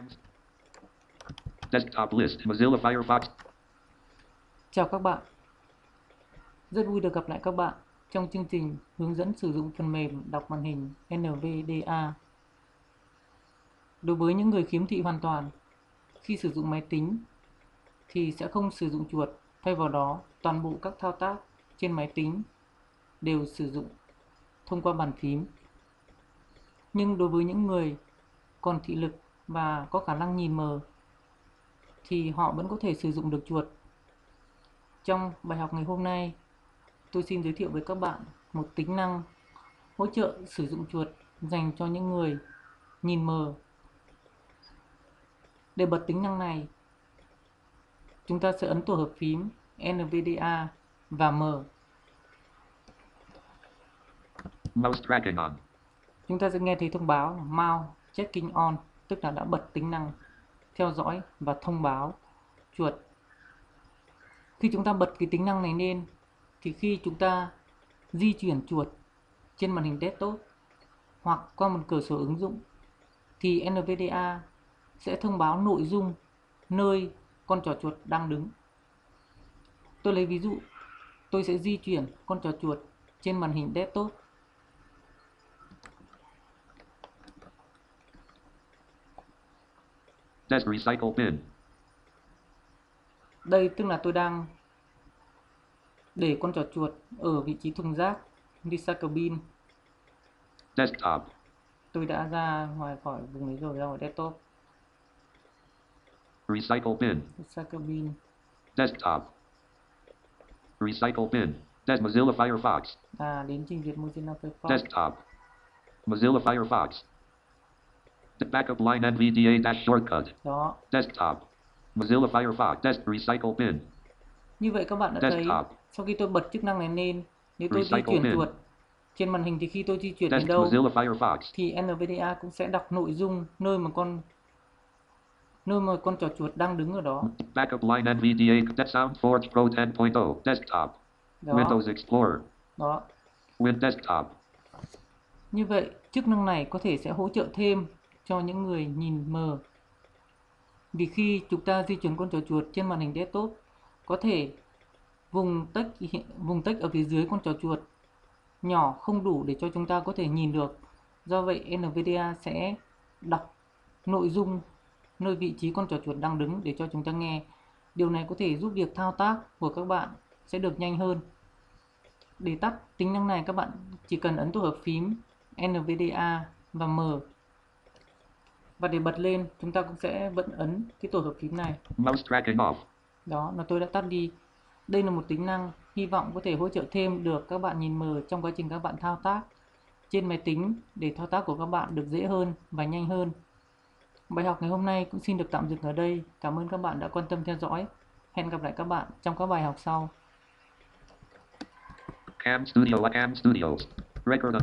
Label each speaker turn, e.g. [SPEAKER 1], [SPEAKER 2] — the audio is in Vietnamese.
[SPEAKER 1] programs. Desktop list. Mozilla Firefox.
[SPEAKER 2] Chào các bạn. Rất vui được gặp lại các bạn trong chương trình hướng dẫn sử dụng phần mềm đọc màn hình NVDA. Đối với những người khiếm thị hoàn toàn, khi sử dụng máy tính thì sẽ không sử dụng chuột, thay vào đó toàn bộ các thao tác trên máy tính đều sử dụng thông qua bàn phím. Nhưng đối với những người còn thị lực và có khả năng nhìn mờ thì họ vẫn có thể sử dụng được chuột. Trong bài học ngày hôm nay, tôi xin giới thiệu với các bạn một tính năng hỗ trợ sử dụng chuột dành cho những người nhìn mờ. Để bật tính năng này, chúng ta sẽ ấn tổ hợp phím NVDA và M.
[SPEAKER 1] Mouse tracking on.
[SPEAKER 2] Chúng ta sẽ nghe thấy thông báo là Mouse Checking On, tức là đã bật tính năng theo dõi và thông báo chuột. Khi chúng ta bật cái tính năng này lên thì khi chúng ta di chuyển chuột trên màn hình desktop hoặc qua một cửa sổ ứng dụng thì NVDA sẽ thông báo nội dung nơi con trò chuột đang đứng. Tôi lấy ví dụ, tôi sẽ di chuyển con trò chuột trên màn hình desktop
[SPEAKER 1] Desk recycle bin.
[SPEAKER 2] Đây tức là tôi đang để con trò chuột ở vị trí thùng rác recycle bin.
[SPEAKER 1] Desktop.
[SPEAKER 2] Tôi đã ra ngoài khỏi vùng đấy rồi ra ngoài desktop
[SPEAKER 1] Recycle bin.
[SPEAKER 2] recycle bin.
[SPEAKER 1] Desktop. Recycle bin. Des Mozilla Firefox.
[SPEAKER 2] À đến trình duyệt Mozilla Firefox.
[SPEAKER 1] Desktop. Mozilla Firefox. Backup line NVDA dash shortcut.
[SPEAKER 2] Đó.
[SPEAKER 1] Desktop. Mozilla Firefox. Desk recycle bin.
[SPEAKER 2] Như vậy các bạn đã thấy
[SPEAKER 1] Desktop.
[SPEAKER 2] sau khi tôi bật chức năng này lên nếu tôi di
[SPEAKER 1] Recycle
[SPEAKER 2] chuyển
[SPEAKER 1] bin.
[SPEAKER 2] chuột trên màn hình thì khi tôi di chuyển
[SPEAKER 1] Desk
[SPEAKER 2] đến đâu
[SPEAKER 1] Mozilla Firefox.
[SPEAKER 2] thì NVDA cũng sẽ đọc nội dung nơi mà con nơi mà con trò chuột đang đứng ở đó.
[SPEAKER 1] Backup line NVDA. That SoundForge Pro 10.0. Desktop.
[SPEAKER 2] Đó.
[SPEAKER 1] Windows Explorer.
[SPEAKER 2] Đó.
[SPEAKER 1] Win Desktop.
[SPEAKER 2] Như vậy, chức năng này có thể sẽ hỗ trợ thêm cho những người nhìn mờ. Vì khi chúng ta di chuyển con trò chuột trên màn hình desktop, có thể vùng text hiện- vùng text ở phía dưới con trò chuột nhỏ không đủ để cho chúng ta có thể nhìn được. Do vậy, NVDA sẽ đọc nội dung nơi vị trí con trò chuột đang đứng để cho chúng ta nghe. Điều này có thể giúp việc thao tác của các bạn sẽ được nhanh hơn. Để tắt tính năng này các bạn chỉ cần ấn tổ hợp phím NVDA và M. Và để bật lên chúng ta cũng sẽ vẫn ấn cái tổ hợp phím này.
[SPEAKER 1] Mouse tracking off.
[SPEAKER 2] Đó là tôi đã tắt đi. Đây là một tính năng hy vọng có thể hỗ trợ thêm được các bạn nhìn mờ trong quá trình các bạn thao tác trên máy tính để thao tác của các bạn được dễ hơn và nhanh hơn. Bài học ngày hôm nay cũng xin được tạm dừng ở đây. Cảm ơn các bạn đã quan tâm theo dõi. Hẹn gặp lại các bạn trong các bài học sau.
[SPEAKER 1] Cam Studio. Cam Studios. Record